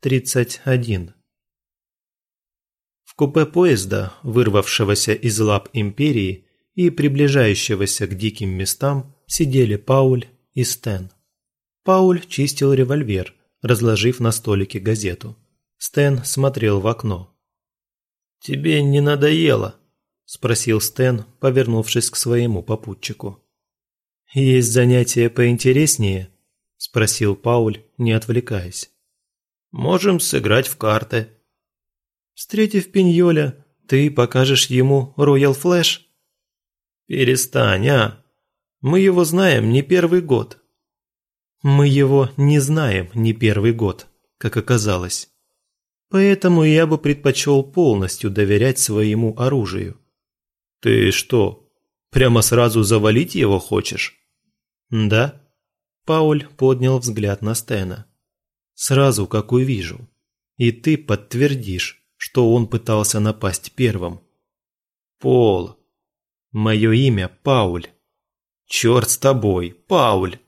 31. В купе поезда, вырвавшегося из лап Империи и приближающегося к диким местам, сидели Пауль и Стэн. Пауль чистил револьвер, разложив на столике газету. Стэн смотрел в окно. «Тебе не надоело?» – спросил Стэн, повернувшись к своему попутчику. «Есть занятия поинтереснее?» – спросил Пауль, не отвлекаясь. «Можем сыграть в карты». «Встретив Пиньоля, ты покажешь ему Роял Флэш?» «Перестань, а! Мы его знаем не первый год». «Мы его не знаем не первый год, как оказалось. Поэтому я бы предпочел полностью доверять своему оружию». «Ты что, прямо сразу завалить его хочешь?» «Да?» Пауль поднял взгляд на Стена. «Сразу, как увижу. И ты подтвердишь, что он пытался напасть первым». «Пол. Мое имя Пауль». «Черт с тобой, Пауль.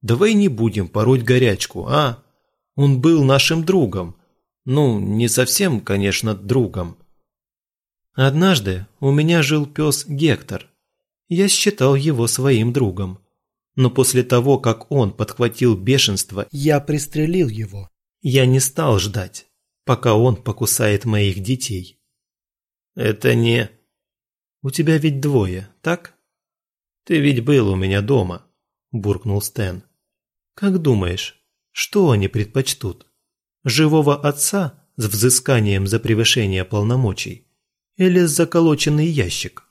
Давай не будем пороть горячку, а? Он был нашим другом. Ну, не совсем, конечно, другом». Однажды у меня жил пес Гектор. Я считал его своим другом. Но после того, как он подхватил бешенство, я пристрелил его. Я не стал ждать, пока он покусает моих детей. Это не... У тебя ведь двое, так? Ты ведь был у меня дома, буркнул Стэн. Как думаешь, что они предпочтут? Живого отца с взысканием за превышение полномочий или заколоченный ящик?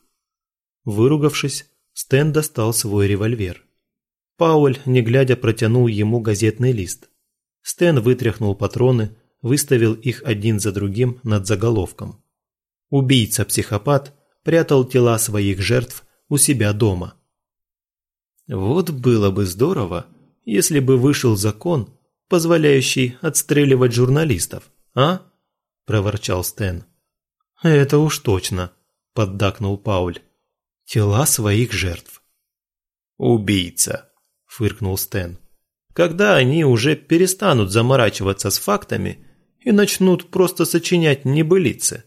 Выругавшись, Стэн достал свой револьвер. Пауль, не глядя, протянул ему газетный лист. Стэн вытряхнул патроны, выставил их один за другим над заголовком. Убийца-психопат прятал тела своих жертв у себя дома. Вот было бы здорово, если бы вышел закон, позволяющий отстреливать журналистов, а? проворчал Стэн. Это уж точно, поддакнул Пауль. Тела своих жертв. Убийца, фыркнул Стэн. Когда они уже перестанут заморачиваться с фактами и начнут просто сочинять небылицы.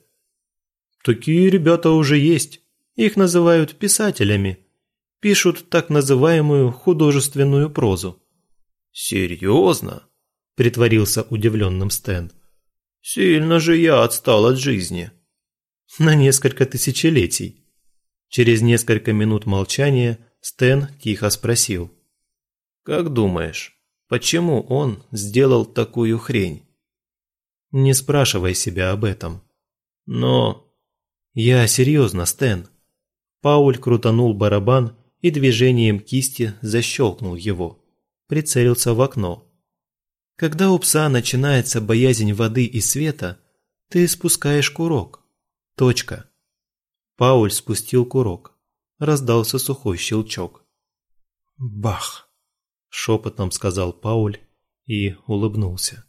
Такие ребята уже есть. Их называют писателями. Пишут так называемую художественную прозу. Серьезно? Притворился удивленным Стэн. Сильно же я отстал от жизни. На несколько тысячелетий. Через несколько минут молчания Стэн тихо спросил. Как думаешь, почему он сделал такую хрень? Не спрашивай себя об этом. Но... Я серьезно, Стэн. Пауль крутанул барабан и движением кисти защелкнул его. Прицелился в окно. Когда у пса начинается боязнь воды и света, ты спускаешь курок. Точка. Пауль спустил курок. Раздался сухой щелчок. Бах! Шепотом сказал Пауль и улыбнулся.